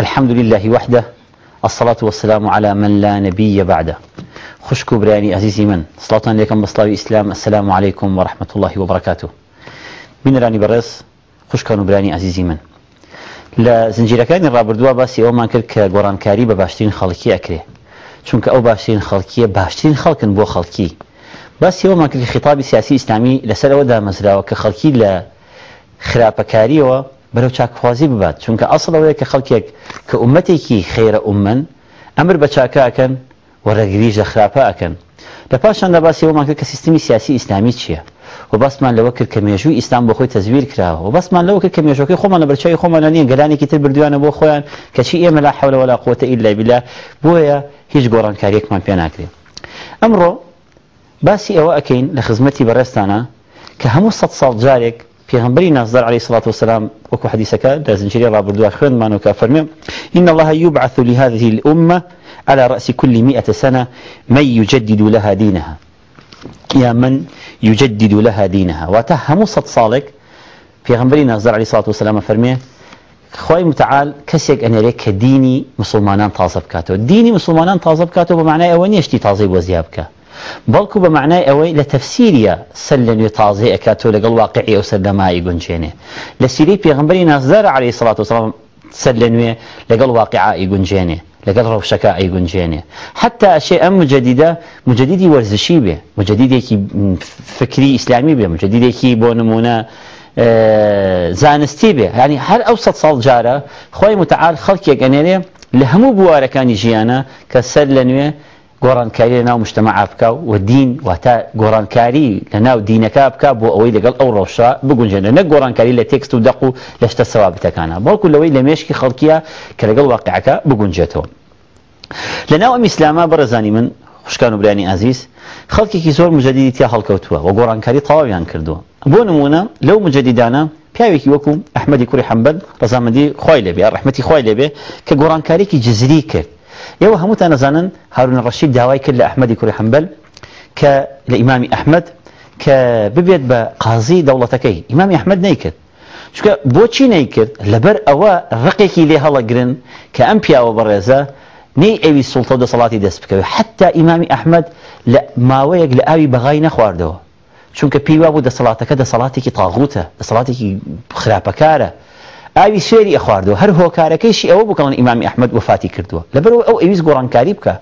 الحمد لله وحده الصلاة والسلام على من لا نبي بعده. خشكو براني عزيزي من صلاة عليكم بصلاوي إسلام السلام عليكم ورحمة الله وبركاته. بنراني برس خوشکان و برانی عزیزی من لە زنجیرەکانی ڕابردووە باسی ئەومان کرد کە گۆڕانکاری بە باشترین خەڵکی ئەکرێ چونکە ئەو باشترین خەڵکیە باشترین خەڵکن بۆ خەڵکی. باسی ئەومان کرد خیتابی سیاسی ئیسلامی لەسەر ئەوەدا مەزراوە کە خەڵکی لە خراپەکاریەوە بەرەو چاکخوازی ببات. چونکە ئەسڵەوەیە کە خەڵکێک کە عومەتێکی خێرە عومەن ئەمر بە چاکەکەن وەڕێگریژ لە خراپە ئەەکەن لە پاشان لە باسی ئەومان کرد کە سیستمی سیاسی ئیسلامی چییە؟ و بەسمان لەوە کرد کە مێژووی ئیسلام بۆ خۆی تەزویر کراوە. و بەسمان لەوە کرد کە مێژۆکەی خۆمان لە بەرچوی خۆمان نیە گەلانێکی تر بردوانە بۆ خۆیان کەچی ئێمە لا حول ولا قوة إلا بالله بۆیە هیچ گۆڕانکاریەکمان پێ ناکرێت ئەمڕۆ باسی ئەوە ئەکەین لە خزمەتی بەڕێستانە کە هەموو سەد ساڵ جارێک پێغمبەری نازدار عليه الصلاة والسلام وكو حديثك دا زنجيري رابردوا خوين مانو كافرمي إن الله يبعث لهذه الأمة على رأس كل مئة سنة من يجدد لها دينها. يا من يجدد لها دينها. واتهم صد صالك في غنبري نازل عليه الصلاة والسلام فرميه خوي متعال كسيك أن يريك ديني مسلمانان تازب كاتو ديني مسلمانان تازب كاتو بمعنى أواني اشتي تازيب وزيابك بەڵکو بە معنای ئەوەی لە تەفسیریە سەر لە نوێ تازی ئەکاتۆ لەگەڵ واقعی ئەو سەردەمایی گونجێنێ. لە سیری پێغمبەری نازدار عليه سڵات وسلام سەر لە نوێ لەگەڵ واقعی گونجێنێ لەگەڵ ڕەوشەکە ئەیگونجێنێ حتا ئەشێ ئەم مجددە مجددی وەرزشی بێ مجددێکی فکری ئیسلامی بێ مجددێکی بۆ نمونە زانستی بێ. ینی هەر ئەو سە ساڵ جارە خۆی متعال خەڵکێک ئەنێرێ لە هەموو بوارەکانی ژیانە کە سەر لە نوێ گۆڕانکاری لە ناو مشتمە بکە و دین واتە گۆڕانکاری لە ناو دینەکە بکە بۆ ئەوەی لەگەڵ ئەو ڕۆژە بگونجێنە نە گۆڕانکاری لە تێکست و دەق و لە شتە سەوابتەکانە. بەڵکو لەوەی لە مێشکی خەڵکیە کە لەگەڵ واقعەکە بگونجێتەوە. لە ناو ئەم ئیسلامە بەڕێزانی من خوشکان و برانی ئازیز خەڵکێکی زۆر مجددی تیا هەڵکەوتووە و گۆڕانکاری تەواویان کردووە. بۆ نمونە لەو مجددانە پیاوێکی وەکو ئەحمەدی کوری حەمبەر ڕزامەندی خۆی لێبێ ڕحمەتی خۆی لێبێ کە گۆڕانکارێکی جزری کرد ئێوە هەمووتان نەزانن هارون ڕەشید داوای کرد لە ئەحمەدی کوری حەمبەل کە لە ئیمامی ئەحمەد کە ببێت بە قازی دەوڵەتەکەی ئیمامی ئەحمەد نەیکرد چکە بۆچی نەیکرد لەبەر ئەوە ڕقێکی لێ هەڵەگرن کە ئەم پیاوە بەڕێزە نەی ئەوی سوڵتە دەسەڵاتی دەست بکەوێت حتا ئیمامی ئەحمەد لە ماوەیەک لە ئاوی بەغای نەخواردەوە چونکە پێیوا بوو دەسەڵاتەکە دەسەڵاتێکی تاغوتە دەسەڵاتێکی خراپەکارە ئاوی سوێری ئەخواردەوە هەر هۆکارەکەیشی ئەوە بکەڵن ئیمامی ئەحمد وفاتی کردووە. لەبەرەوە ئەو ئەویست گۆڕانکاری بکە.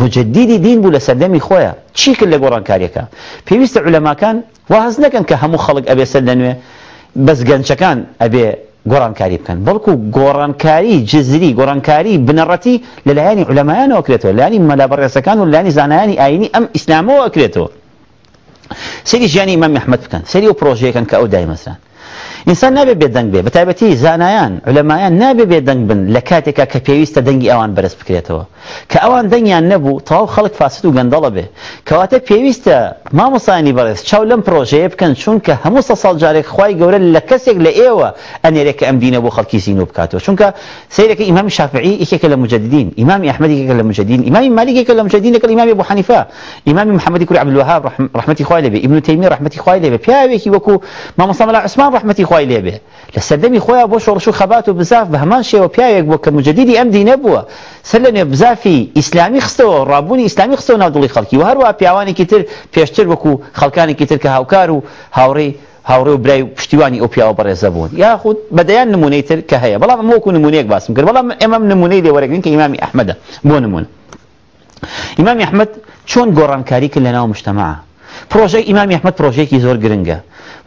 مجددی دین بوو لە سەردەمی خۆیە چی کرد لە گۆڕانکاریەکە پێویستە علەماکان واز نەکەن کە هەموو خەڵک ئەبێ سەر لە نوێ بەس گەنجەکان ئەبێ گۆڕانکاری بکەن. بەڵکو گۆڕانکاری جزری گۆڕانکاری بنەڕەتی لەلایانی علەمایانەوە کرێتەوە لانی مەلابڕێسەکان و لانی زانایانی ئاینی ئەم ئیسلامەوە کرێتەوە. سری ژیانی ئیمام محمد بکەن. سری و پرۆژەیەکەن کە ئەو دایمەسران. ئینسان نابێ بێ دەنگ بێ بەتایبەتی زانایان علەمایان نابێ بێ دەنگ بن. لە کاتێکا کە پێویستە دەنگی ئەوان بەرز بکرێتەوە کە ئەوان دەنگیان نەبوو تەواو خەڵک فاسد و گەندەڵە بێ کەواتە پێویستە مامۆسانی بەڕێز چاو لەم پرۆژەیە بکەن چونکە هەموو سە ساڵ جارێک خی گەورە لە کەسێک لە ئێوە ئەنێرێک کە ئەم دینە بۆ خەڵکی زین و بکاتەوە. چونکە سیرەکە ئیمامی شافعی یەکێکە لە مجددین ئیمامی ئەحمەدێکێکە لە مجددین ئیمامی مالکێکە لە مجددینەکە ئیمامی ابو حنیفه ئیمامی محەممەدی کوری عبدالوهاب رحمەتی خوای لێبێ ابن تیمی رحمەتی خوای لێبێ پیاوێکی وەکو مامۆستا مەلا عوسمان خوای لێبێ لە سەردەمی خۆیان بۆ شۆڕش و خەبات و بزاف بە هەمان شێوە پیاوێک بووە کە مجددی ئەم دینە بووە. سەر لە نوێ بزافی ئیسلامی خستەوە ڕابوونی ئیسلامی خستەوە ناودڵی خەڵکی و هەروە پیاوانێکی تر پێشتر وەکو خەڵکانێکی تر کە هاوکار و هاوڕێ هاوڕێ و برای پشتیوانی ئەو پیاوە بەڕێزە بوون. یاخود بەدەیان نمونەی تر کە هەیە. بەڵام وەکو نمونەیەک باسم کرد. بەڵام ئێمە نمونەی لێوەرەگرین کە ئیمامی ئەحمەدە بۆ نمونە. ئیمامی ئەحمەد چۆن گۆڕانکاری کرد لە ناو مشتەمەعە پرۆژەی ئیمامی ئەحمەد پرۆژەیەکی زۆر گرنگە.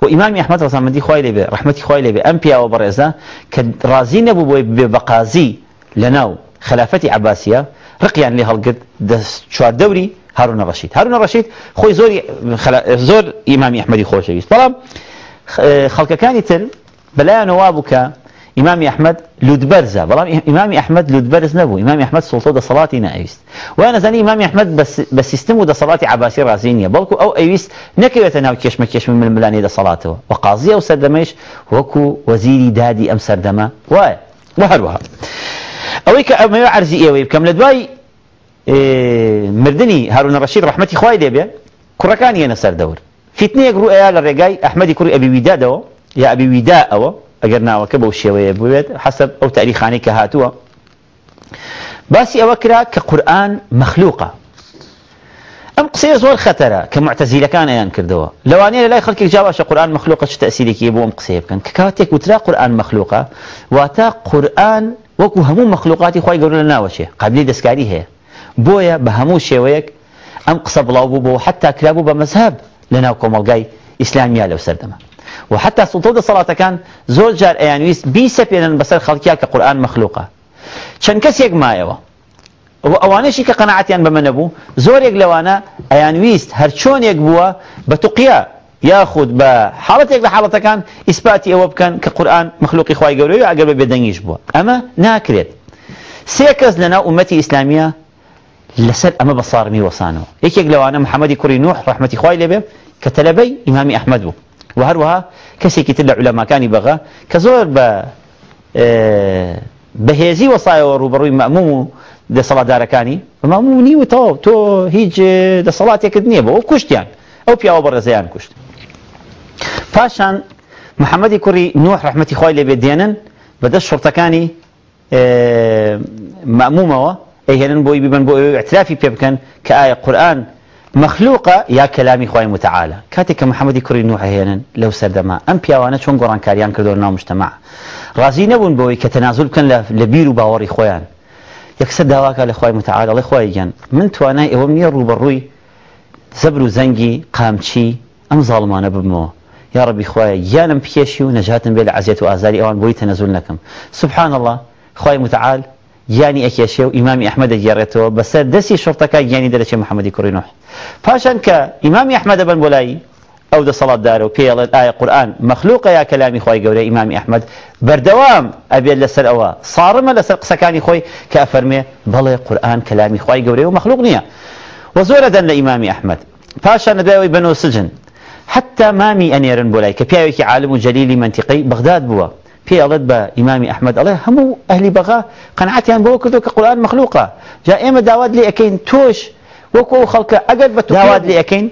و ئیمامی ئەحمەد ڕزامەندی خوای لێبێ ڕحمەتی خوای لێبێ ئەم پیاوە بەڕێزە کە ڕازی نەبوو بۆی بێ بەقازی لە ناو خلافەتی عباسیە ڕقیان لێ هەڵگرت چوار دەوری هارون ڕەشید هارون ڕەشید خۆی زۆر زۆر ئیمامی ئەحمەدی خۆشەویست بەڵام کە ئیمامی ئەحمد لودبەرزە بەڵام ئیمامی ئەحمد لودبەرز نەبوو ئیمامی ئەحمد سڵتە دەسەڵاتی نەویست وای نەزانی ئیمامی ئەحمد بە سیستم و دەسەڵاتی عباسی ڕازی نییە بەڵکو ئەو ئەویست نەکەوێتە ناو کێشمە کێشم من ملانی دەسەڵاتەوە و قازی ئەو سەردەمەش وەکو وەزیری دادی ئەم سەردەمە وایە وە هەروەها ئەوەی کە ئەمەوە عەرزی ئێوەی بکەم لە دوای مردنی هارون خوای دێبێ کوڕەکانی هێنە سەر دەور فتنەیەک ڕوئەیە لە ڕێگای ئەحمەدی کوڕی ئەبی ویدادەوە یا ئەبی ویدا ئەوە ئەگەر ناوەکە بەو شێوەیە بوێت حسب ئەو تاریخانی کە هاتووە. باسی ئەوە کرا کە قورآن مەخلوقە. ئەم قسەیە زۆر خەتەرە کە معتەزیلەکان ئەیان کردەوە. لەوانەیە لە لای خەڵکی جاواشە قورآن مەخلوقە چ تەسیرێکی بۆ ئەم قسەیە بکەن؟ کە وترا قورآن مەخلوقە واتە قورآن وەکو هەموو مەخلوقاتی خی گەورە لە ناوەچێ قابلی دەستکاری هەیە. بۆیە بە هەموو شێوەیەک ئەم قسە بڵاو بوو بۆ حتا کرابوو بە مەذهب لە ناو کۆمەلگای لەو سەردەما و حتا سڵتە دەسەڵاتەکان زۆر جار ئەیانویست بیسە پێێنن بەسەر خەڵکیا کە قورآن مەخلوقە. چەند کەسێک مایەوە. ئەوانشی کە قەنەعەتیان بەمە نەبوو زۆرێک لەوانە ئەیان ویست هەر چۆنێک بووە بە توقیا یاخود بە حاڵەتێک لە حاڵەتەکان ئیسپاتی ئەوە بکەن کە قورآن مخلوقی خی گەورەوە ئەگەر بە بێدەنگیش بووە. ئەمە ناکرێت. سێ کەس لەناو ئومەتی ئیسلامیە لەسەر ئەمە بە ساڕمی وەسانەوە. یەکێک لەوانە محەممەدی کوڕی نوح ڕحمەتی خی لێبێ کە تەلەبەی ئیمامی ئەحمد بوو. و هەروەها کەسێکی تر لە علەماکانی بەغا کە زۆر بە بەهێزی وەسایەوە ڕوبڕووی مەموم و دەسەڵاتدارەکانی. مەموو نیوتەوە تۆ هیچ دەسەڵاتێکت نییە بەەوە کوشتیان. ئەو پیاوە بەڕێزیان کوشت. پاشان محەممەدی کوڕی نوح ڕحمەتی خۆی لێبێ دێنن بەدەست شڕتەکانی مەمومەوە ئەهێنن بۆی ببن بۆ اعترافی پێ بکەن قورآن مەخلوقە یا کەلامی خۆی متعاالە کاتێک کە محەممەدی کوڕی نوح هێنن لەو سەردەما ئەم پیاوانە چۆن گۆڕانکاریان کردو ناو مشتمە ڕازی نەبوون بۆی کە تەنازول بکەن لە بیر و باوەڕی خۆیان. یەکسەر داواکە لە خۆی متعاالڵی خۆی من توانای ئەوەم نییە ڕوبەڕووی زەبر و زەنگی قامچی ئەم زاڵمانە ببمەوە یا ڕبی خۆی یانم پێشی و نەجاتم بێ لە عزیێت و ئازاری ئەوان بۆی سبحان الله خی متعال یانی ئەکێشێ و ئیمامی ئەحمەدە گێڕێتەوە بەسەر دەستی شڕتەکە گیانی دەرەچێ محەممەدی کوڕینەوە پاشان کە ئیمامی ئەحمەدە بن بۆ لای ئەو دەسەڵاتدارە و پێڵێت ئایا قورآن مەخلوقە یا کەلامی خۆی گەورە ئیمامی ئەحمد بەردەوام ئەبێت لەسەر ئەوە ساڕمە لەسەر قسەکانی خۆی کە ئەفەرمێ بەڵێ قورآن کەلامی خۆی گەورەی و مەخلوق نییە و زۆرە دەن لە ئیمامی ئەحمد پاشان نەداوی بنەوە سجن. حتى بۆ لای کە پیاوێکی عالم و جەلیلی منتیقی بەغداد بووە پێڵێت بە ئیمامی ئەحمد ئەڵێ هەموو ئەهلی بەغا قەنعاتیان بۆ کردو کە قورآن مەخلوقە جا ئێمە داوات لێ ئەەکەین تۆش وەکو خەڵکە ئەگەر بە داوات لێ ئەەکەین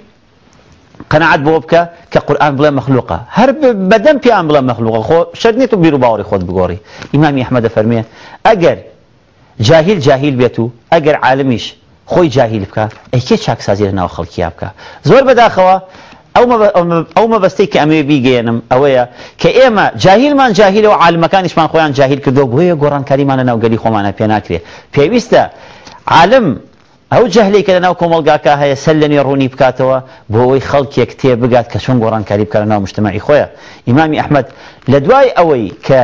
قەنعات بۆ بکە کە قورآن بڵێ مەخلوقە هەر بەدەم پیان بڵێ مەخلوقە خۆ شەر نیت و بیر و باوەڕی خۆت بگۆڕی ئیمامی ئەحمەدە فەرمێ ئەگەر جاهیل جاهیل بێت و ئەگەر عالمیش خۆی جاهیل بکە ئەیکێ چاکسازی لە ناو خەڵکییا ئەو مەبەستەی کە ئەمێ بیگەێنم ئەوەیە کە ئێمە جاهیلمان جاهیل و عالمەکانیشمان خۆیان جاهیل کردو بۆیە گۆڕانکاریمانە ناوگەلی خۆمانە پێ ناکرێت پێویستە عالم ئەو جەهلێک کە لە ناو کۆمەلگاکە هەیە سەر لە نوێ ڕوونی بکاتەوە بۆ ئەوەی خەڵکێک تێ بگات کە چۆن گۆڕانکاری بکە لە ناو مشتمەعی خۆیە. ئیمامی ئەحمد لە دوای ئەوەی کە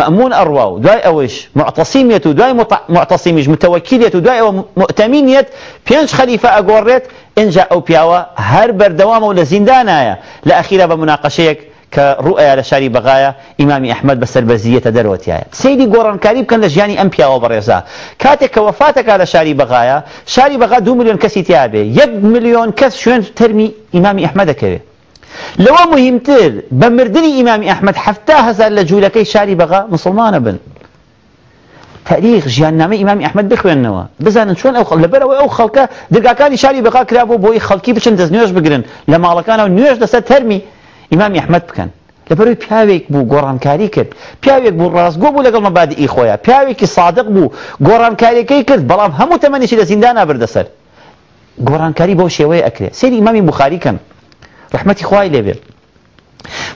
مأمون ئەڕوا و دوای ئەوەش معتەسیمیت و دوای معتەسیمیش متەوەکیلێت و دوای ئەوە مؤتەمینیت پێنج خەلیفە ئەگۆڕێت اینجا ئەو پیاوە هەر بەردەوامە و لە زیندانایە لە ئەخیرا بە مناقەشەیەک کە ڕوئە لە شاری بەغایە ئیمامی ئەحمد بەسەر بەزیەتە دەرەوەتیایە سەیری گۆڕانکاری بکەن لە ژیانی ئەم پیاوە بەڕێزا. کاتێک کە وەفاتەکە لە شاری بەغایە شاری بەغا دو میلیۆن کەسی تیاابێ یەک میلیۆن کەس شوێن تەرمی ئیمامی ئەحمەدەکەوێت لەوە مهمتر بە مردنی ئیمامی ئەحمد هەفتا هزار لە جوولەکەی شاری بەغا مسلمانە بن. تاریخ ژیاننامە ئیمامی ئەحمد بخوێنەوە بزانن چۆن ئەو لەبەرەوە ئەو خەڵکە دەرگاکانی شاری بەغا کرابوو بۆی خەڵکی بچن دەست نوێش بگرن. لە ماڵەکانەوە نوێش دەسەر تەرمی ئیمامی ئەحمد بکەن. لەبەروی پیاوێک بوو گۆڕانکاری کرد. پیاوێک بوو ڕاستگۆ بوو لەگەڵ مەبادی خۆیان. پیاوێکی صادق بوو گۆڕانکاریەکەی کرد. بەڵام هەموو تەمەنیشی لە زیندانا بردەسەر گۆڕانکاری بەو شێوەیە ئەکرێت سەری ئیمامی بخاری کەن ڕحمەتی خوای لێبێت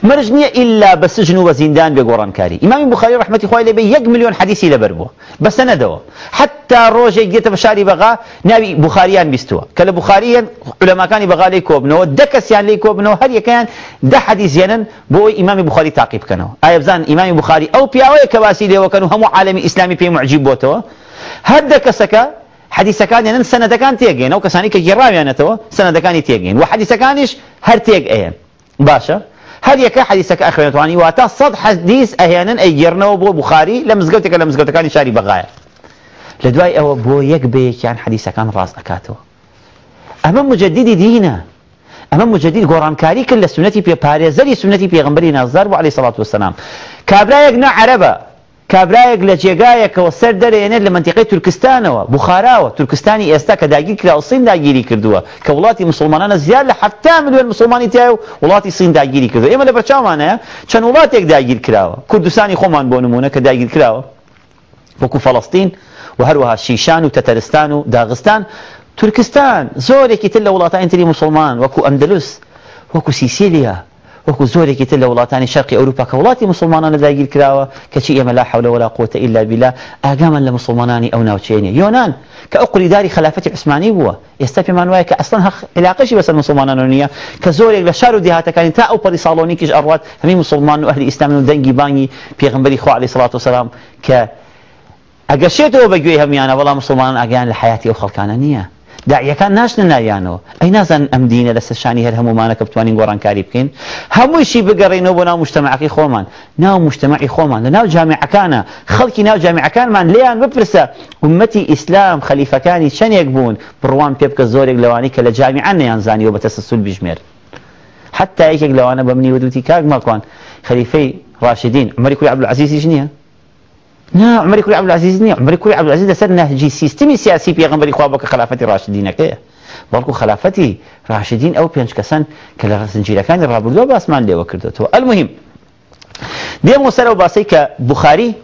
مرج نییە ئللا بە سژن و بە زیندان بێ گۆڕانکاری. ئیمامی بخاری ڕحمەتی خوای لێبێ یەک میلیۆن حەدیسی لەبەر بووە. بە سەنەدەوە حتا ڕۆژێک گێتە بە شاری بەغا ناوی بخاریان بیستووە. کە لە بخاریان علەماکانی بەغا لێ کۆبنەوە دە کەسیان لێ کۆبنەوە هەر یەکەیان ده حەدیزیێنن بۆ ئیمامی بخاری تاقی بکەنەوە. ئایا بزان ئیمامی بخاری ئەو پیاوەیە کە باسی لێوەکەن و هەموو عالمی ئیسلامی پێی معجیب بۆتەوە؟ هەر دە کەسەکە حەدیسەکانیان سەنەدەکان تێگەین ئەو کەسانی کە گێڕاویانەتەوە سەنەدەکانی تێگەین و حەدیسەکانیش هەر تێک ئەیەن باشە هەر یەکە حەدیسەکە ئەخوێنێتوانی واتە سەد حەدیس ئەهێنن ئەیگەرنەوە بۆ بخاری لە مزگەوتێکە لە مزگەوتەکانی شاری بەغایە لە دوای ئەوە بۆ یەک بەیەکیان حەدیسەکان ڕاست ئەکاتەوە ئەمە مجددی دینە ئەمە مجدد گۆڕانکاری کرد لە سنەتی پێ پارێزەری سنەتی پێغمبەری نازار بۆ علی سەڵات وسلام کابرایەک نە عەرەبە کابرایەک لە جێگایەکەوە سەر دەرێنێت لە منتیقی تورکستانەوە. بخاراوە. تورکستانی ئێستا کە داگیر کرا و سین داگیری کردووە کە وڵاتی مسلمانانە زیاد لە هەفتا میلیۆن مسلمانی تیا و وڵاتی سین داگیری کردو ئێمە لە بەرچاوانەیە چەند وڵاتێک داگیر کراوە. کوردستانی خۆمان بۆ نمونە کە داگیر کراوە. وەکو فەڵستین و هەروەها شیشان و تەتەرستان و داغستان. تورکستان زۆرێکی تر لە وڵاتانی تری مسلمان. وەکو ئەندلوس وەکو سیسیلیا وەکو زۆرێکی تر لە وڵاتانی شەرقی ئەوروپا کە وڵاتی مسلمانان لەداگیر کراوە کەچی ئێمە لا حول ولا قوة إلا بالله ئاگامان لە مسلمانانی ئەو ناوچێنێ یۆنان کە ئەو قولیداری خلافەتی عوسمانی بووە. ئێستا پێمان وایە کە ئەسڵان علاقەشی بەسەر مسلمانان نییە کە زۆرێک لە شار و دیهاتەکانی تا ئەو پەری ساڵۆنیکیش ئەڕات هەمی مسلمان و ئەهلی ئیسلام و دەنگی بانگی پێغمبەری خوا علیه الصلاة والسلام کە ئەگەشێتەوە بەگوێی هەمیانە وەڵام مسلمانان ئاگیان لە حیاتی ئەو خەڵکانە داعیەکان ناشنە نایانەوە. ئەی نازان ئەم دینە لە سەرشانی هەر هەمومانە کە بتوانین گۆڕانکاری بکەین. هەموویشی بگەڕێنەوە بۆ ناو مشتمەعەکەی خۆمان. ناو مشتمەعی خۆمان. لە ناو جامعەکانە. خەڵکی ناو جامعەکانمان لێیان بپرسە. ومەتی ئیسلام خەلیفەکانی چەندێک بوون؟ بڕوان پێ بکە زۆرێک لەوانی کە لە جامیعان نەیانزانیەوە بە تەسەسول بژمێر حتا یەکێک لەوانە بە منی ودوتی کاک ماکوان. خەلیفەی ڕاشدین عمەری کوی عەبدولعەزیزیش نییە. نا عمر کوری عبدالعزیز نییە عمر کوری عبدالعزیز لەسەر نهجی سیستمی سیاسی پێغمبەری خوا بۆ کە خلافەتی ڕاشدینەکەیە بەڵکو خلافەتی ڕاشدین ئەو پێنج کەسن کە لە زنجیرەکانی ڕابردووە باسمان لێوە کردێتەوە المهم دێم سەر ئەو باسی کە بخاری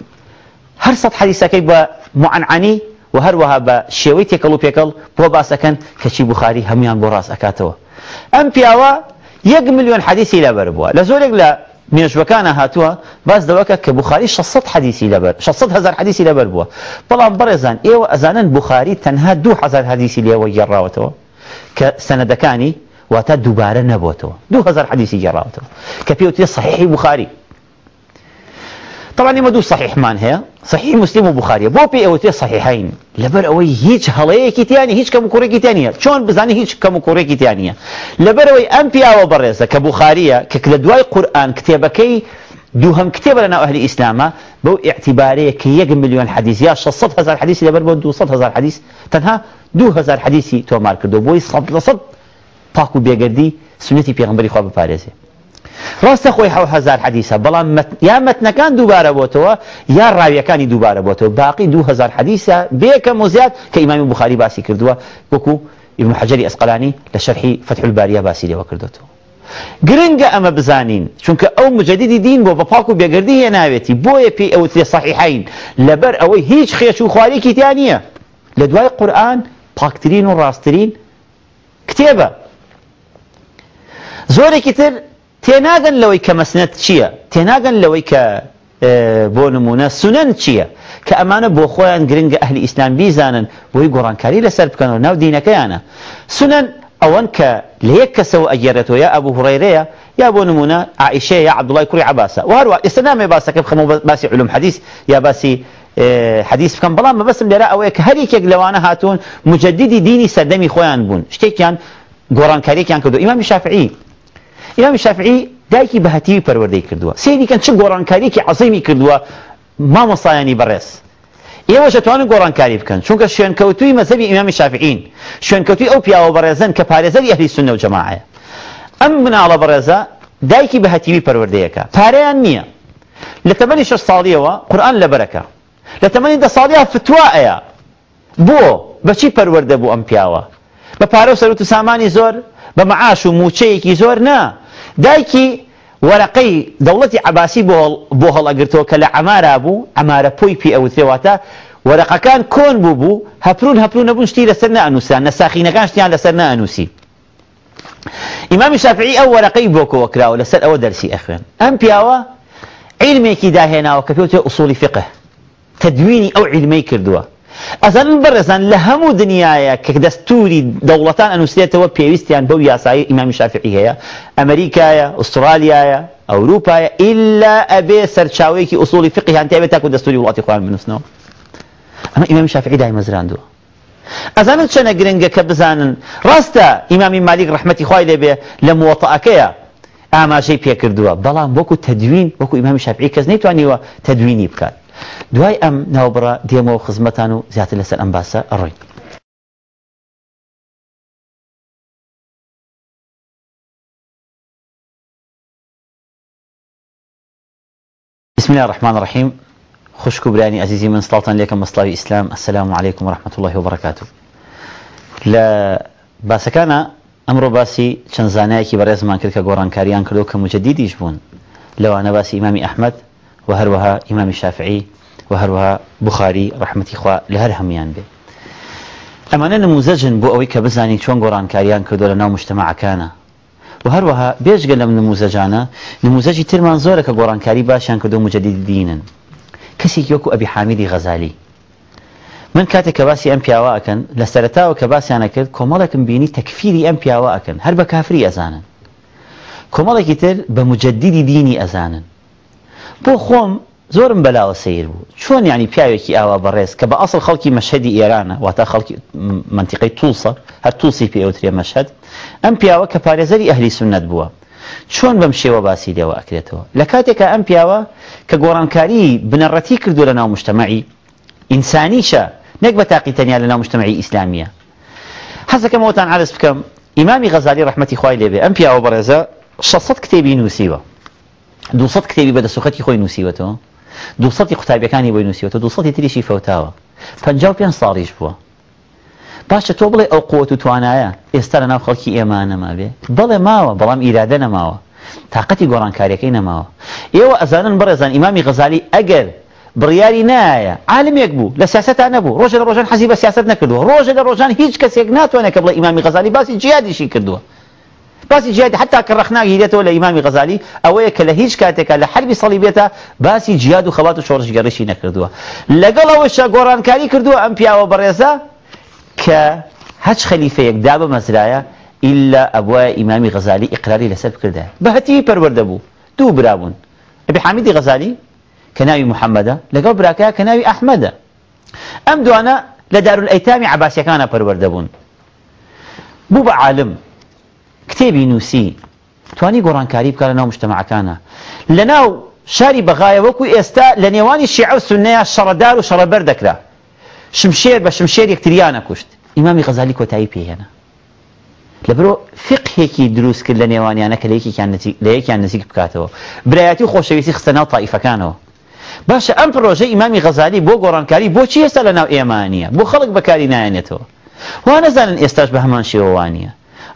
هەر سەد حەدیسەکەی بە معنعنی و هەروەها بە شێوەی تێکەڵ و پێکەڵ بۆ باسەکەن کەچی بخاری هەمویان بۆ ڕاست ئەکاتەوە ئەم پیاوە یەک میلیۆن حەدیسی لەبەر بووە. لە زۆرێک مێژوەکانە هاتووە باز دەوەکە کە بخاری 600 حدیسی لەبەر 600 هزار حدیسی لەبەر بووە بەڵام بەڕێزان ئێوە ئەزانن بخاری تەنها 2000 حدیسی لێوە گێڕاوەتەوە کە سەنەدەکانی واتە دووبارە نەبووتەوە 2000 حدیسی گێڕاوەتەوە کە پێوتێ صحیحی بخاری طبعا ئمە دوو صحیحمان هەیە صحیح مسلم و بخاریە بۆ پێ ئەوتێ صحیحین لەبەر ئەوەی هیچ هەڵەیەکی تیانی هیچ کەم کوڕێکی تیانە چۆن بزانانی هیچ کەم و کوڕێکی تیانە لەبەرەوەی ئەم پیاوە بەڕێزە کە بخاریە کە لە دوای قورآن کتێبەکەی دووهم کتێبە لە ناو ئەهلی ئیسلامە بەو اعتیبارەیە کە یەک میلیۆن حدیث یا 600 هزار حدیثی لەبەر بۆ 200 هزار حدیث تەنها 2000 حدیثی تۆمار کردو بۆی 100 پاک و بێگردی سنەتی پێغمبەری خوا بپارێزێ ڕاستە خۆی هزار حەدیسە. بەڵام یا مەتنەکان دووبارە بۆتەوە یا ڕاویەکانی دووبارە بۆتەوە. باقی 2000 حەدیسە بێکە مۆزیات کە ئیمامی بخاری باسی کردووە وەکو ابن حجری ئەسقلانی لە شەرحی فتح الباریە باسی لێوە کردوەوە گرنگە ئەمە بزانین چونکە ئەو مجددی دین بۆ بە پاک و بێگردی هێ ناوێتی بۆیە پێی ئەوت لێ صحیحین. لەبەر ئەوەی هیچ خێش و خواریکی تیان نییە. لە دوای قورآن پاکترین و ڕاستترین کتێبە. زۆرێکی تر تێناگەن لەوەی کە مەسنەت چییە؟ تێناگەن لەوەی کە بۆ نمونە سونەن چییە؟ کە ئەمانە بۆ خۆیان گرنگە ئەهلی ئیسلام بیزانن بۆی گۆڕانکاری لەسەر بکەنەوە ناو دینەکەیانە. سونەن ئەوەن کە لە یەک کەسەوە ئەگەرێتەوە یا ئەبوو هوڕێرەیە یا بۆ نمونە عائشە یا عبدوڵای کوڕی عباسە. وهروە ئێستا نامێ باسەکە بخەمە باسی علوم حەدیث یا باسی حدیث بکەم. بەڵام مەبەسم لێرە ئەوەیە کە هەر یەکێک لەوانە هاتوون مجددی دینی سەردەمی خۆیان بوون. شتێکیان گۆڕانکاریێکیان کردو. ئیمامی شافعی ئیمام شافعی دایکی بە هەتیوی پەروەردەی کردووە سێریکەن چ گۆڕانکاریکی عەزیمی کردووە مامۆسایانی بەڕێز. ئێوە دەتوانن گۆڕانکاری بکەن چونکە شوێنکەوتوی مەزەبی ئیمامی شافعین شوێنکەوتوی ئەو پیاوە بەڕێزن کە پارێزەری ئەهلی سنە و جەماعەیە ئەم مناڵە بەڕێزە دایکی بە هەتیوی پەروەردەیەکە. پارەیان نییە. لە تەمەنی شەش ساڵیەوە قورئان لەبەرەکە لە تەمەنی دە ساڵیە فتوایە بۆ بەچی پەروەردە بوو ئەم پیاوە؟ بە پارە و سەروت و سامانی زۆر؟ بە مەعاش و موچەیەکی زۆر؟ نا دایکی وەرەقەی دەوڵەتی عباسی بۆ هەڵەگرتەوە کە لە ئەمارا بوو ئەمارە پۆی پێ ئەوتێواتە وەرەقەکان کۆن بوو بوو هەپرون هەپرون نەبوون شتی لەسەر نەئەنووسان نەساخینەکان شتیان لەسەر نەئەنووسی. ئیمامی شافعی ئەو وەرەقەی بۆکەوە کراوە لەسەر ئەوە دەرسی ئەخوێن. ئەم پیاوە عیلمێکی داهێناوە کە پێوتێ ئوسوڵی فقه. تدوینی ئەو عیلمەی کردووە. ئەزانن بەڕێزان لە هەموو دنیاە کە دەستوری دەوڵەتان ئەنووسێتەوە پێویستیان بەو یاسایی ئیمامی شافعی هەیە ئەمریکایە ئوسترالیایە ئەوروپایە ئللا ئەبێ سەرچاوەیەکی ئوسوڵی فقییان تێبێت تاکو دەستوری وڵاتی خۆیان بنووسنەوە. ئەمە ئیمامی شافعی دایمەزراندووە ئەزانن چەنە گرنگە کە بزانن. ڕاستە ئیمامی مالیک ڕحمەتی خوای لێبێ لە مووەتەکەیە ئاماژەی پێکردووە. بەڵام وەکو تدوین وەکو ئیمامی شافعی کەس نەیتوانیوە تدوینی بکات. دوای ئەم ناوبڕە دێمەوە خزمەتان و زیاتر لەسەر ئەم باسە ئەڕۆین بسم الله الرحمن الرحيم. خشك براني عزيزي من صلاة لكم مصلاوي إسلام السلام عليكم ورحمة الله وبركاته لا باس كان أمر باسي چند زانايكي برزمان كركا قران كاريان كردو كمجدديش بون لو أنا باسي إمامي أحمد هەروەها ئیمامی شافعی و هەروەها بخاری ڕحمەتی خوا لە هەر هەمویان بێ ئەمانە نموزەجن بۆ ئەوەی کە بزانی چۆن گۆڕانکاریان کردو لە ناو مشتمەعەکانە و هەروەها بێژگە لەم نموزەجانە نموزەجی ترمان زۆرە کە گۆڕانکاری باشیان کردو مجددی دینن. کەسێکی وەکو ئەبی حامیدی غەزالی. من کاتێک کە باسی ئەم پیاوە ئەکەن لە سەرتاوە کە باسییانە کرد کۆمەڵێکم بینی تەکفیری ئەم پیاوە ئەکەن هەر بە کافری ئەزانن. کۆمەڵێکی تر بۆ خۆم زۆرم بەلاوە سیر بوو. چۆن ینی پیاوێکی ئاوا بەڕێز کە بە ئەسڵ خەڵکی مەشهدی ئێرانە واتە خەڵکی منتیقی تووسە هەر تووسی پێوترێ مەشهد ئەم پیاوە کە پارێزەری ئەهلی سنت بووە. چۆن بەم شێوە باسی لێوە ئەکرێتەوە؟ لە کاتێکە ئەم پیاوە کە گۆڕانکاری بنەڕەتی کردو لە ناو مشتمەعی ئینسانیشە نەک بە تاقی تەنیا لە ناو مشتمەعی ئیسلامیە حەزەکەمەوەتان عرض بکەم ئیمامی غەزالی ڕحمەتی خوای لێبێ ئەم پیاوە بەڕێزە 600 کتێبی نووسیوە. 200 کتێبی بە دەسوخەتی خۆی نووسیوەتەوە. 200 قوتابیەکانی بۆی نووسیوەتە. 200 تریشی فەوتاوە. 55 ساڵیش بووە. باشە تۆ بڵێ ئەو قوت و توانایە. ئێستا لە ناو خەڵکی ئێمە نەمابێ. بڵێ ماوە بەڵام ئیرادە نەماوە. تااقەتی گۆڕانکاریەکەی نەماوە. ئێوە ئەزانن بڕێزان ئیمامی غەزالی ئەگەر بڕیاری نایە عالمێک بوو لە سیاستا نەبوو. ڕۆژە لە ڕۆژان حەزی بە سیاست نەکردووە. ڕۆژە لە ڕۆژان هیچ کەسێک ناتوانێت کە بڵێ ئیمامی غەزالی باسی جیادیشی کردووە. باسی جیاد حتا کە ڕخناگی دێتەوە لە ئیمامی غەزالی ئەوەیە کە لە هیچ کاتێکە لە حربی سەڵی بێتە باسی جیاد و خەبات و شۆڕژگەڕیشی نەکردووە لەگەڵ ئەوەشە گۆڕانکاری کردووە ئەم پیاوە بەڕێزە کە هەچ خەلیفەیەک دا بە مەزرایە ئللا ئەبووە ئیمامی غەزالی ئیقراری لەسەر کردە بەهەتی پەروەردە بوو دوو برابوون ئەبی حامیدی غەزالی کە ناوی محەممەدە لەگەڵ براکەیە کە ناوی ئەحمەدە ئەم دوانە لە بوو بە عالم کتێبی نووسی. توانی گۆڕانکاری بکە لە ناو مشتمەعەکانە لە ناو شاری بەغایە وەکو ئێستا لە نێوانی شیع و سنەیە شەڕەدار و شەڕەبەر دەکرا. شمشێر بە شمشێر یەکتریانە کوشت. ئیمامی غەزالی کۆتایی پێهێنا. لەبرۆ فقهێکی دروست کرد لە نێوانیانە کە لە یەکیان نزیک بکاتەوە. برایەتی خۆشەویستی خستە ناو تایفەکانەوە باشە ئەم پرۆژە ئیمامی غەزالی بۆ گۆڕانکاری بۆچی ئێستا لە ناو ئێمانە بۆ خەڵک بەکاری نایەنێتەوە. وا نەزانن ئێستاش بە هەمان شێوەوانە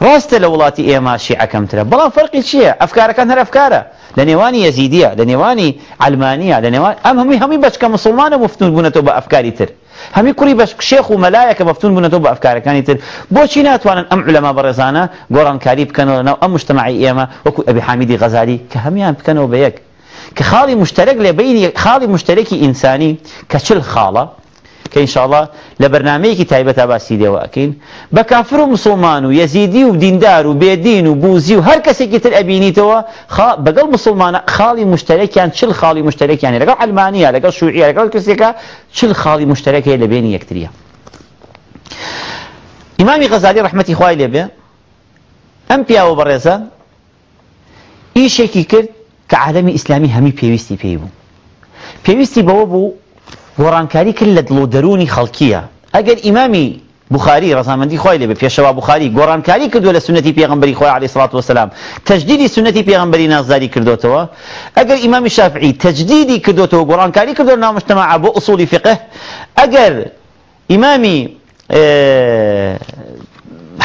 ڕاستە لە وڵاتی ئێمە شیعەکەمترە بەڵام فەرقی چییە؟ ئەفکارەکان هەر ئەفکارە. لە نێوانی یەزیدیە لە نێوانی ئەلمانیا لە نێوان ئەم هەمووی هەمووی بەچکە مسلمانە مفتون بوونەتەوە بە ئەفکاری تر. هەمی کوڕی بەش شێخ و مەلایە کە مەفتون بوونەتەوە بە ئەفکارەکانی تر. بۆچی ناتوانن ئەم علەما بەڕێزانە گۆڕانکاری بکەنەوە ناو ئەم مشتمعی ئێمە وەکو ئەبی حامیدی غەزالی کە هەمیان بکەنەوە بە یەک. کە خاڵی مشترک لێ بینی خاڵی مشترکی ئینسانی کە چل خاڵە؟ کە ئینشاءڵە لە بەرنمەیەکی تایبەت باسی لێوە ئەکەین بە کافر و مسلمان و یەزیدی و دیندار و بێدین و بوزی و هەر کەسێکی تر ئەبینیتەوە بەگەڵ مسلمانە خاڵی مشترەکیان چل خاڵی مشترەکیان لەگەڵ ئەلمانیا لەگەڵ شوعیە لەگەڵ کەسێکە چل خاڵی مشترەکەی لە بینی یەکتریە ئیمامی غەزالی ڕحمەتی خوای لێبێ ئەم پیاوە بەڕێزە ئیشێکی کرد کە عالەمی ئیسلامی هەمی پێویستی پێی بوو. پێویستی بەوە بوو گۆڕانکاری کرد لە دڵ و دەرونی خەڵکیە. ئەگەر ئیمامی بخاری ڕزامەندی خۆی لێ بە پێشەوە بخاری گۆڕانکاری کردو لە سنەتی پێغمبەری خۆی علیه الصلاة والسلام تجدیدی سنەتی پێغمبەری نازداری کردوتەوە. ئەگەر ئیمامی شافعی تجدیدی کردوتەوە گۆڕانکاری کردو مجتمع بۆ ئوصولی فقه ئەگەر ئیمامی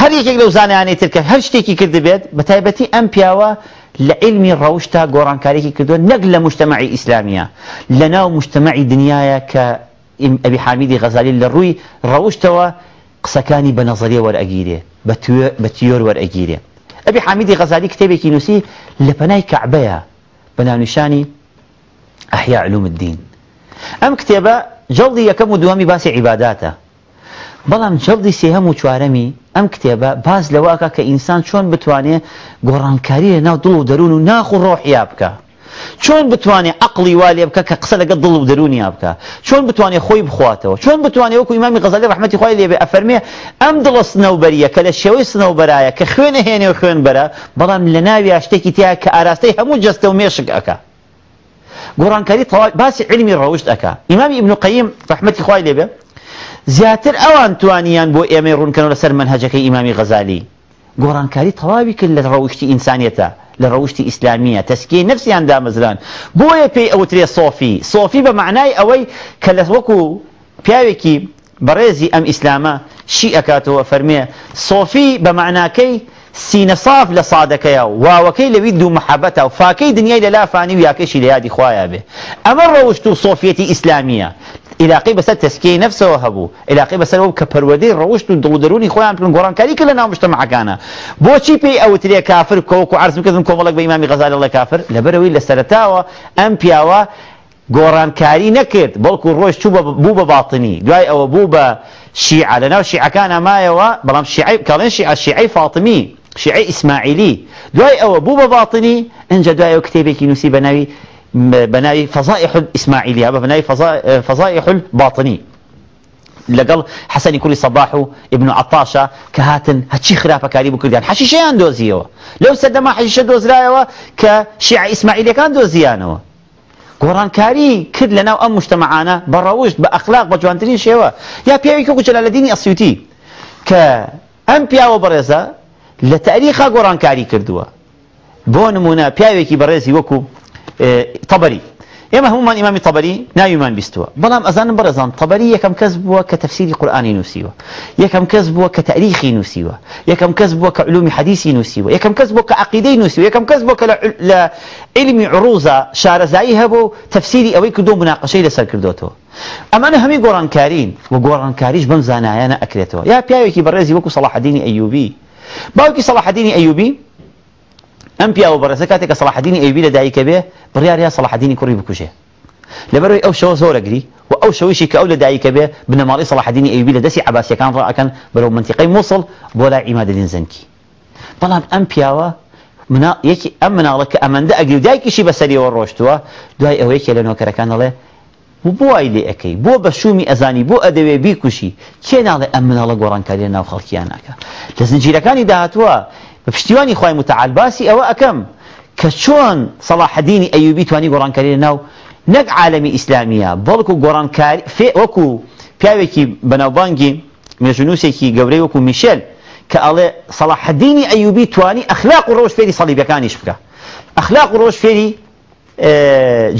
هەر یەکێک لەو زانیانەی تر کە هەر شتێکی کرد بێت بە ئەم پیاوە لە مجتمعی ئیسلامیە لە ناو مجتمعی دنیاە کە ئەبی حامیدی غەزالی لە ڕووی ڕەوشتەوە قسەکانی بە نەزەریە وەرئەگیرێ بە تیۆر وەرئەگیرێ ئەبی حامیدی غەزالی کتێبێکی نووسی لە پەنای کەعبەیە بە ناونیشانی ئەحیا علوم الدین ئەم کتێبە جەڵدی یەکەم و دووەمی باسی عیباداتە بەڵام جەڵدی سێهەم و چوارەمی ئەم کتێبە باز لەواکە کە ئینسان چۆن بتوانێت گۆڕانکاری لە ناو دڵ و دەروون و ناخ و ڕۆحیا بکە. چۆن بتوانێت عقلی والێ بکە کە قسە لەگە دڵ و دەرونیا بکە. چۆن بتوانێت خۆی بخواتەوە. چۆن بتوانێت وەکو ئیمامی غەزالی ڕحمەتی خوای لێبێ ئەفەرمێ ئەم دڵە سنەوبەریە کە لە شێوەی سنەوبەرایە کە خوێنە هێنێ و خوێن بەرە بەڵام لە ناوی شتێکی تیا کە ئاراستەی هەموو جەستە و مێشک ئەکە گۆڕانکاری باسی علمی ڕەوشت ئەکا. ئیمامی ئیبن قەیم ڕحمەتی خوای لێبێ زیاتر ئەوان توانیان بۆ ئێمەی ڕوونکەنەوە لەسەر منهەجەکەی ئیمامی غەزالی. گۆڕانکاری تەواوی کرد لە ڕەوشتی ئینسانیەتە لە ڕەوشتی ئیسلامیە تەسکی نفسیان دامەزران. بۆیە پێی ئەوترێ سۆفی. سۆفی بە معنای ئەوەی کە لە وەکو پیاوێکی بەڕێزی ئەم ئیسلامە شی ئەکاتەوە فەرمێ سۆفی بە معناکەی سینە صاف لە سادەکەیە واوەکەی لەوی دوو محەبەتە و فاکەی دنیای لە لافانی و یاکەشی لە یادی علاقی بەسەر تەسکیی نفسەوە هەبوو علاقی بەسەر ئەو کە پەروەدەی ڕەوشت و دڵدەرونی خۆیان پن گۆڕانکاری کە لە ناو مشتەمەعەکانە بۆچی پێی ئەوترێ کافر کۆوەکو عرض کردم کۆمەڵک بە ئیمامی غەزالی لە کافر لەبەرەوەی لە سەرتاوە ئەم پیاوە گۆڕانکاری نەکرد بەڵکو ڕۆژ چوو بوو بە باڵتنی دوای ئەوە بوو بە شیعە لەناو شیعەکان ئەمایەوە بەڵام شیعی کاڵێن شیعە شیعی فاطمی شیعی ئیسماعیلی دوای ئەوە بوو بە باڵتنی ئەنجە دوای ئەو کتێبێکی نووسی بە ناوی بناوي فضائح الإسماعيلية بناوي فضائح الباطني. لەگەڵ حەسەنی کوری سەباح و ابن عطاشە کە هاتن هەچی خراپەکاری بکردیان حەشیشەیان دۆزیەوە لەو سەردەما حەشیشە دۆزرایەوە کە شیع ئیسماعیلەکان دۆزیانەوە گۆڕانکاری کرد لەناو ئەم مشتمەعانە بەڕەوشت بە ئەخلاق بە جوانترین شێوە یا پیاوێکی وەکو جەلالەدینی ئەسیوتی کە ئەم پیاوە بەڕێزە لە تاریخا گۆڕانکاری کردووە بۆ نمونە پیاوێکی بەڕێزی وەکو طبري. ئێمە هەمومان ئیمامی تەبەری ناویمان بیستووە بەڵام ئەزانم بەڕێزان تەبەری یەکەم کەس بووە کە تەفسیری قورآانی نووسیوە یەکەم کەس بووە کە تاریخی نووسیوە یەکەم کەس بووە کە علومی حەدیثی نووسیوە یەکەم کەس بووە کە عقیدەی نووسیوە یەکەم کەس بووە کە لە علمی عروزە شارەزایی هەبوو تەفسیری ئەوەی کردو مناقەشەی لەسەر کردوتەوە ئەمانە هەمی گۆڕانکارین و گۆڕانکاریش بەم زانایانە ئەکرێتەوە یا پیاوێکی بەڕێزی وەکو سەڵاحەدینی ئەیوبی باوکی سەڵاحەدینی ئەیوبی ئەم بەڕێزە کاتێک کە سەڵاحەدینی ئەیوبی لە دایکە بێ بڕیاریا سەڵاحەدینی کوڕی بکوژێ لەبەرەوەی ئەو شەوە زۆرەگری و ئەو شەویشی کە ئەو لە دایکە بێ بنەماڵی سەڵاحەدینی ئەیوبی لە دەستی عباسیەکان ڕائەکەن بەرەو منتیقەی مووسڵ بۆ لای ئیمادەدین زەنکی بەڵام ئەم پیاوە یەکی ئەم مناڵە کە ئەمەندە ئەگری دایکیشی بەسەریەوە ڕۆشتووە دوای ئەوەیەکێ لە نۆکەرەکان دەڵێ بۆ وای لێ ئەەکەی بۆ بە شومی ئەزانی بۆ ئەدەوێ بیکوشی کێ ناڵێ ئەم مناڵە گۆڕانکاری ناو خەڵکییان ناکە لە زنجیرەکانی داهاتووە پشتیوانی خی متعال. باسی ئەوە ئەەکەم کە چۆن سەڵاحەدینی ئەیوبی توانی گۆڕانکاری ناو نەک عالمی ئیسلامیە. بەڵکو گۆڕانکاری وەکو پیاوێکی بەناوبانگی مێژنووسێکی گەورەی وەکو میشل کە ئەڵێ سەڵاحەدینی ئەیوبی توانی ئەخلاق و ڕۆژ فێری سەڵیبەکانیش بکە. ئەخلاق و ڕۆژ فێری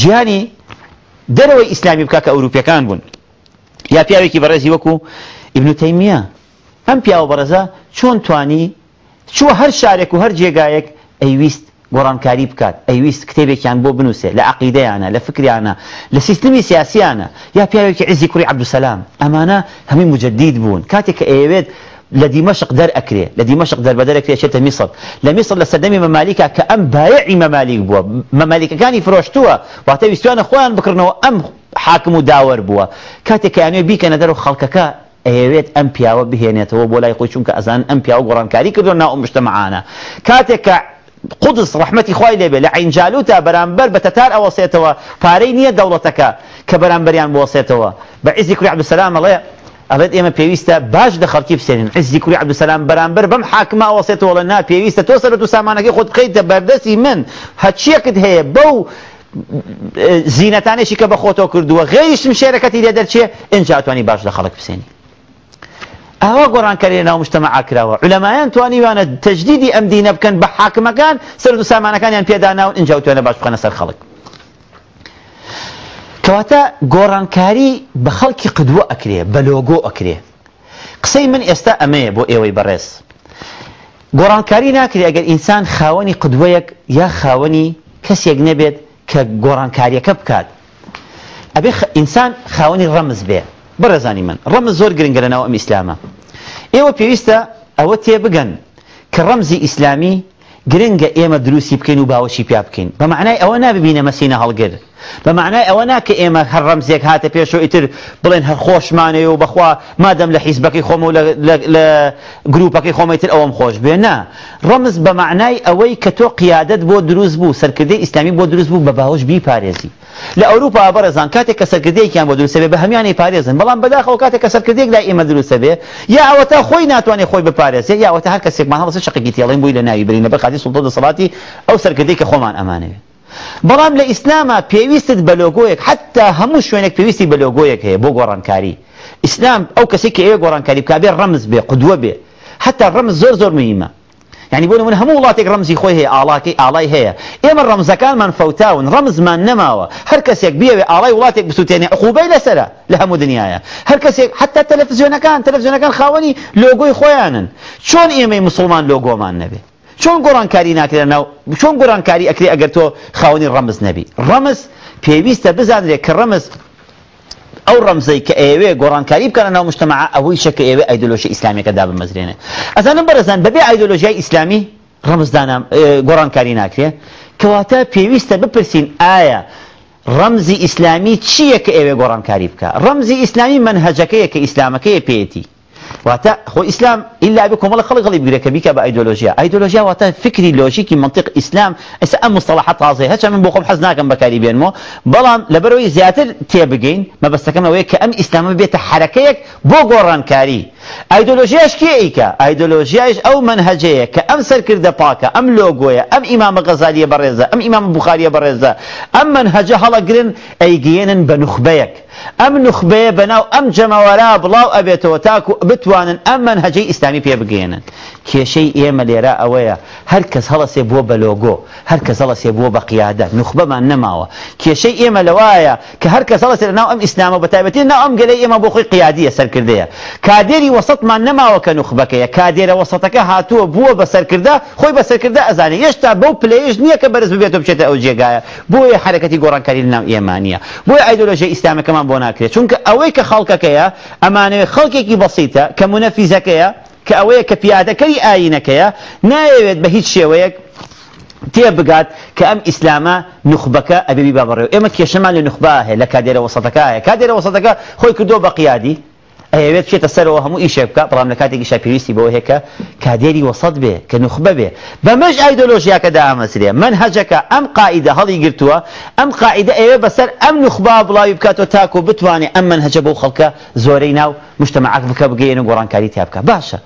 جیهانی دەرەوەی ئیسلامی بکە کە ئەوروپیەکان بوون. یا پیاوێکی بەڕێزی وەکو ئیبن تەیمیە. ئەم پیاوە بەڕێزە چۆن توانی چوە هەر شارێک و هەر جێگایەک ئەیویست گۆڕانکاری بکات ئەیویست کتێبێکیان بۆ بنووسێ لە عقیدەیانە لە فکریانە لە سیستمی سیاسیانە یا پیاوێکی عزی کوڕی عبدوسەلام. ئەمانە هەمووی مجدید بوون. کاتێک کە لە دیمەشق دەر ئەکرێ لە دیمەشق دەربەدەرەکرێ چێتە میسر؟ لە میسر لە سەردەمی مەمالیکا کە ئەم بایعی مەمالیک بووە مەمالیکەکانی فرۆشتووە واتە ویستوانە خۆیان بکردنەوە ئەم حاکم و داوەر بووە. کاتێک یانوێ بیکەنە دەر و خەڵکەکە ئەوێت ئەم پیاوە بهێنێتەوە بۆ لای خۆی چونکە ئەزان ئەم پیاوە گۆڕانکاری کردو ناو مشتمەعانە کاتێک کە قدس ڕحمەتی خی لێبێ لە عینجالوتە بەرامبەر بە تەتار ئەوەسێتەوە پارەی نییە دەوڵەتەکە کە بەرامبەریان بۆسێتەوە بە عزی کوری عبدسەلام ئەڵێ ئەڵێت ئێمە پێویستە باش دە خەڵکی بسێنین. عزی کوری عبدسەلام بەرامبەر بەم حاکمە ئەوەسێتەوە لە نا پێویستە. تۆ سەرەت و سامانەکەی خۆت بخەیتە بەردەستی من. هەچیەکت هەیە بەو زیینەتانێکی کە بە خۆتەوە کردووە. غێریشم شێرەکەتی لێ دەرچێ ئەجاتوانی باش لە خەڵک بسێنی ئەوە گۆڕانکاری ناو مشتمە ئاکراوە علەمایان توانیوانە تەجدیدی ئەم دینە بکەن بە حاکمەکان سەر و سامانەکانیان پێداناون اینجا توانە باش بخەنە سەر خەڵک. کەواتە گۆڕانکاری بە خەڵکی قدووە ئەکرێ بە لۆگۆ ئەکرێ. قسەی من ئێستا ئەمەیە بۆ ئێوەی بەڕێز. گۆڕانکاری ناکرێ ئەگەر ئینسان خاوەنی قدوەیەک یا خاوەنی کەسێک نەبێت کە گۆڕانکاریەکە بکات. ئەبێ ئینسان خاوەنی ڕەمز بێ. بەڕێزانی من ڕەمز زۆر گرنگە لەناو ئەم ئیسلامە. ئێوە پێویستە ئەوە تێبگەن کە ڕەمزی ئیسلامی گرنگە ئێمە دروستی بکەین و باوەشی پیا بکەین. بە معنای ئەوە ناببینە مەسینە هەڵگر بە معنای ئەوە ناکە ئێمە هەر ڕەمزێک هاتە پێشەوە ئیتر بڵێن هەر خۆشمانەیە و بەخوا مادەم لە حیزبەکەی خۆمە و لە گروپەکەی خۆمەتر ئەوەم خۆش بێ. نا ڕەمز بە معنای ئەوەی کە تۆ قیادت بۆ دروست بوو سەرکردەی ئیسلامی بۆ دروست بوو بە باوەش بیپارێزی. لە ئەوروپا بەڕێزان کاتێک کە سەرکردەیەکیان بۆ دروستە بێ بە هەمیانی پارێزن. بەڵام بەداخەوە کاتێک کە سەرکردێک لای ئێمە دروستە بێ یا ئەوە تا خۆی ناتوانێت خۆی بپارێزێ یا ئەوە هەر کەسێکمان هەڵسە شقێکی تێڵین بووی لە ناوی برینە بە خاتی سڵتە دەسەڵاتی ئەو سەرکردەی کە خۆمان ئەمانەوێت بەڵام لە ئیسلامە پێویستت بە لۆگۆیەک حتا هەموو شوێنێک پێویستی بە لۆگۆیەک هەیە بۆ گۆڕانکاری. ئیسلام ئەو کەسی کە ئێوە گۆڕانکاری بکبێ ڕەمز بێ قدووە بێ. حتا ڕەمز زۆر زۆر مهمە. يعني بۆ من هەموو وڵاتێک ڕمزی خۆی هەیە ئاڵاکەی ئاڵای هەیە. ئێمە ڕەمزەکانمان فەوتاون ڕەمزمان نەماوە. هەر کەسێک بێوێ ئاڵای وڵاتێک بسووتێنێ عقوبەی لەسرە لە هەموو دنیاە. هەر کەسێک حتا تەلەڤزیۆنەکان تەلەڤزیۆنەکان خاوەنی لۆگۆی خۆیانن. چۆن ئێمەی مسلمان لۆگۆمان نەبێ؟ چۆن گۆڕانکاری ناکرێت ناو چۆن گۆڕانکاری ئەکری ئەگەر تۆ خاوەنی ڕەمز نەبی؟ ڕەمز پێویستە بزانرێت کە ڕەمز ئەو ڕەمزەی کە ئێوێ گۆڕانکاری بکەن ناو مشتمع ئەوەی شەکە ئێوێ ئایدۆلۆژی ئیسلامیەکەدا بمەزرێنێ ئەزانم بەرەزان بەبێ ئایدۆلۆژیای ئیسلامی ڕەمزدانام گۆڕانکاری ناکرێ. کەواتە پێویستە بپرسین ئایا ڕەمزی ئیسلامی چییە کە ئێوێ گۆڕانکاری بکە؟ ڕەمزی ئیسلامی منهەجەکەیە کە ئیسلامەکەیە پێێتی. واتە خۆ ئیسلام إلا بە کۆمەڵە خەڵک غڵی بگرێت کە بیکە بە ئایدۆلۆژیا ئایدۆلۆژیا واتە فکری لۆژیکی منطق ئیسلام ئەس ئەم مستەڵحە تازەی هەچە من بۆ خۆم حەز ناکەم بەکاری بێنمەوە بەڵام لەبەرەوەی زیاتر تێبگەین مەبەستەکەم ئەوەیە کە ئەم ئیسلامە بێتە حرەکەیەک بۆ گۆڕانکاری ئایدۆلۆژیاش کێ ئیکە ئایدۆلۆژیاش ئەو منهەجەیە کە ئەم سەرکردە پاکە ئەم لۆگۆیە ئەم ئیمامە غەزالیە بەڕێزە ئەم ئیمامە بوخاریە بەڕێزە ئەم منهەجە هەڵەگرن ئەیگەێنن بە نوخبەیەک ئەم نوخبەیە بەناو ئەم جەمەوەرا بڵاو ئەبێتەوە تاکو بتوانن ئەم منهەجەی ئیسلامی پێ بگەێنن کێشەی ئێمە لێرە ئەوەیە هەر کەس هەڵەسێ بووە بە لۆگۆ هەر کەس هەڵەسێ بووە بە قیادە نوخبەمان نەماوە کێشەی ئێمە لەوایە کە هەر کەس هەڵەسێ ناو ئەم ئیسلامە بەتایبەتی ناو ئەم گەلەی ئێمە بۆ خۆی قیادیە سەرکردەیە کادێری وەسەتمان نەماوە کە نوخبەکەیە کادێرە وەسەتەکە هاتووە بووە بە سەرکردە خۆی بە سەرکردە ئەزانێ هێشتا بەو پلەیش نییە کە بەرز ببێتەوە بچێتە ئەو جێگایە بۆیە حرەکەتی گۆڕانکاری لەناو ئێمانە بۆی ئایدۆلۆژی ئیسلامەکەمان بۆ ناکرێت چونکە ئەوەی کە خەڵکەکەیە ئەمانەوێت خەڵکێکی کە ئەوەیە کە پیادەکەی ئاینەکەیە نایەوێت بە هیچ شێوەیەک تێ بگات کە ئەم ئیسلامە نخبەکە ئەبێبی بابڕێ ئێمە کێشەمان لە نخبا هەیە لە کادێرە وسەتەکە هەیە کادێرە وسەتەکە خۆی کردو بە قیادی ئەوێت بچێتە سەرەوە هەموو ئیشێ بکە بەڵام لە کاتێکی شاپیویستی بەوە هەیە کە کادێری وەسەد بێ کە نخبە بێ بەمەش ئایدۆلۆژیاکەدا ئامەسرێ من هەجەکە ئەم قائیدە هەڵی گرتووە ئەم قائیدە ئێوێ بەسەر ئەم نخبا بڵاوی بکاتەوە تاکو بتوانێت ئەم من هەجە بەو خەڵکە زۆرەی ناو مشتمەعاک بکە بگەێنە گۆڕانکاری تیا بکە باشە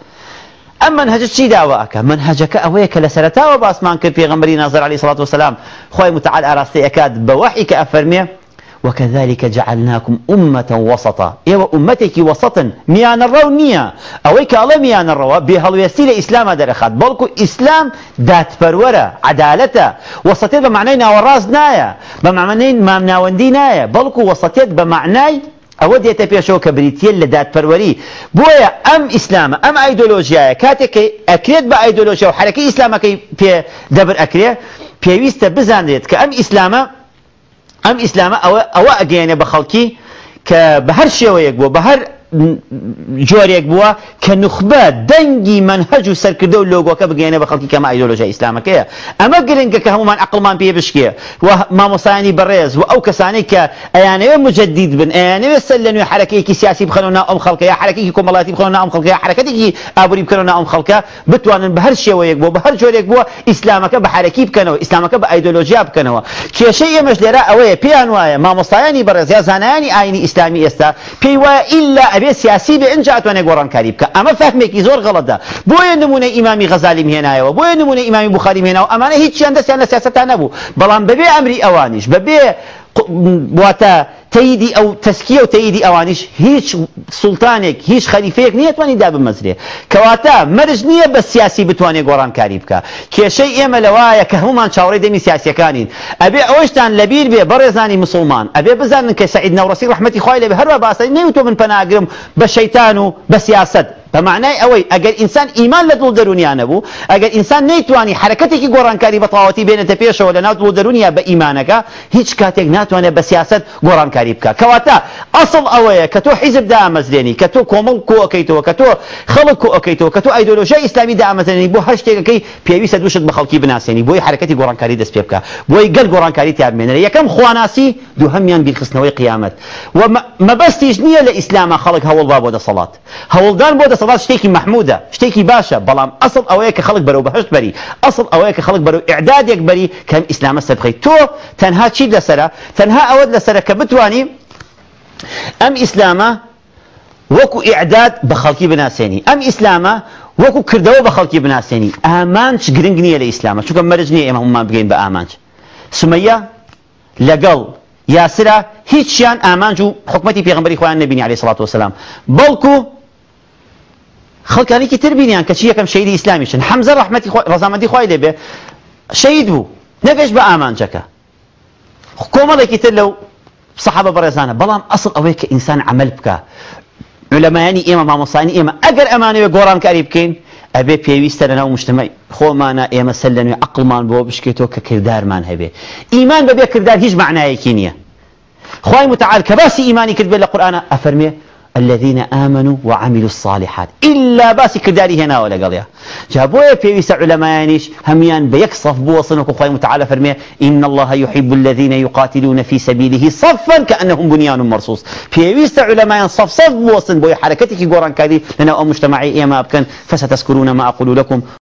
ئەم منهج چی داوا ئەکە منهجەکە ئەوەیە کە لە سەرتاوە باسمان کرد پێغمبەری نازر عليه الصلاة والسلام. خۆی متعال بە وحی کە ئەفەرمێ وكذلك جعلناكم أمة وسطا. إيوة أمتك وسطا ميان الرو نية أويك الله ميان الرو بهلو يسيل إسلام درخات. بلكو إسلام دات فرورة عدالة وسطيت بمعنى ناوراز نايا. بمعنى مامناوندي نايا. بلكو وسطيت بمعنى ئەوە دێتە پێشەوە کە بریتە لە دادپەروەری. بۆیە ئەم ئیسلامە ئەم ئایدۆلۆژیایە کاتێک ئەکرێت بە ئایدۆلۆژیا و حرەکەی ئیسلامەکەی پێ دەبر ئەکرێ پێویستە بزانێت کە ئەم ئیسلامە ئەم ئیسلامە ئەوە ئەگەیانێ بە خەڵکی کە بە هەر شێوەیەک بووە بە هەر جۆرێک بووە کە نخبە دەنگی منهج و سەرکردە و لۆگۆکە بگەێنە بە خەڵکی کەمە ئایدۆلۆژیا ئیسلامەکەیە. ئەمە گرنگە کە هەمومان عقلمان پێ بشکێ و مامۆسانی بەڕێز و ئەو کەسانەی کە ئەیانەوێ مجدید بن ئەیانەوێ سەر لە نوێ حرەکەیەکی سیاسی بخەنەوە ئەم خەڵکە یا حرەکەی کۆمەڵاتی بخەنەوە ئەم خەڵکە حرەکەتێکی ئابووری بکەنەوە ئەم خەڵکە بتوانن بە هەر شێوەیەک بۆ بە هەر جۆرێک بووە ئیسلامەکە بە حرەکی بکەنەوە ئیسلامەکە بە ئایدۆلۆژیا بکەنەوە. کێشەی ئێمەش لێرە ئەوەیە پێیان وایە مامۆستایانی بەڕێز یا زانایانی ئاینی ئیسلامی ئێستا پێی وایە ئیلا ئەبێ سیاسی بێ اینجا ئەتوانێت گۆڕانکاری بکە ئەمە فەهمێکی زۆر غەڵەتە بۆیە نمونە ئیمامی غەزالی هێنایەوە بۆیە نمونە ئیمامی بوخاری هێناوە ئەمانە هیچیان دەستیان لە سیاستان نەبوو بەڵام بەبێ ئەمری ئەوانیش بەبێ واتە تەیدی ئەو تەسکیە و تەیدی ئەوانیش هیچ سوڵتانێک هیچ خەریفەیەک نییە توانی دا بمەزرێ. کەواتە مەرج نییە بە سیاسی بتوانێت گۆڕانکاری بکە. کێشەی ئێمە لەوایە کە هەمومان چاوەڕێ دەمی سیاسەکانین ئەبێ ئەوەشتان لەبیر بێ بەڕێزانی مسلمان. ئەبێ بزانن کە سعید نەوڕسی ڕحمەتی خوای لێ هەروە باسەی نەیوتۆ من پەناگرم بە شەیتان و بە سیاست. بەمعنای ئەوەی ئەگەر ئینسان ئیمان لە دڵ دەرونیان نەبوو ئەگەر ئینسان نەیتوانی حرکەتێکی گۆڕانکاری بە تەواوەتی بێنێتە پێشەوە لە ناو دڵ دەرونیا بە ئیمانەکە هیچ کاتێک ناتوانێت بە سیاست گۆڕانکاری بکە کەواتە ئەسڵ ئەوەیە کە تۆ حیزب دامەزرێنی کە تۆ کۆمەڵ کۆەکەیتەوە کە تۆ خەڵک کۆەکەیتەوە کە تۆ ئایدۆلۆژیای ئیسلامی دامەزرێنی بۆ هەر شتێکەکەی پێویستە دووشت بە خەڵکی بناسیێنی بۆی حرکەتی گۆڕانکاری دەست پێ بکە بۆی گەل گۆڕانکاری تیابمێنێت یەکەم خواناسی دووهەمیان بیرخستنەوەی قیامەت و مەبەستیش نییە لە ئیسلاما خەڵک هەوڵ با بۆ دەسەڵات هەوڵدان بۆ دەسەڵات شتێکی محمود محمودە شتێکی باشە بەڵام ئەسڵ ئەوەیە کە خەڵک بەرەو بەهشت بەری ئەسڵ ئەوەیە کە خەڵک بەرەو ئعدادێک بەری کەم ئیسلامە سەرخەی تۆ تەنها چی لەسرە تەنها ئەوەت لەسرە کە بتانی ئەم ئیسلامە وەکو ئعداد بە خەڵکی بناسیێنی ئەم ئیسلامە وەکو کردەوە بە خەڵکی بناسیێنی ئامانچ گرنگ نییە لە ئیسلامە چونکە مەرج نییە ئێمە هەمومان بگەین بە ئامانج سمەیە لەگەڵ یاسرا هیچیان عليه الصلاة والسلام بەڵکو خەڵکانێکی تر بینیان کە چی یەکەم شەیدی ئیسلامیشن حەمزە ڕەحمەتی ڕەزامەندی خوای لێبێ شەید بوو نەگەشت بە ئامانجەکە کۆمەڵێکی تر لەو سەحابە بەڕێزانە بەڵام ئەسڵ ئەوەیە کە ئینسان عمل بکە علەمایانی ئێمە مامۆسانی ئێمە ئەگەر ئەمانەوێ گۆڕانکاری بکەین ئەبێ پێویستە لەناو مشتمەی خۆمانە ئێمە سەر لە نوێ عقلمان بۆ بشکێتەوە کە کردارمان هەبێ ئیمان بەبێ کردار هیچ معنایەکی نییە خی متعال کە باسی ئیمانی کرد بێت لە قورآە ئەفەرمێ الذين آمنوا وعملوا الصالحات. إلا باسي كداري هنا ولا قضية. جابوا في علماء هميان بيك صف بوصنك وخوي متعالى فرمي إن الله يحب الذين يقاتلون في سبيله صفا كأنهم بنيان مرصوص. في علماء صف صف بوصن بوي حركتك قران كذي لنا مجتمعي إيما أبكن فستذكرون ما أقول لكم.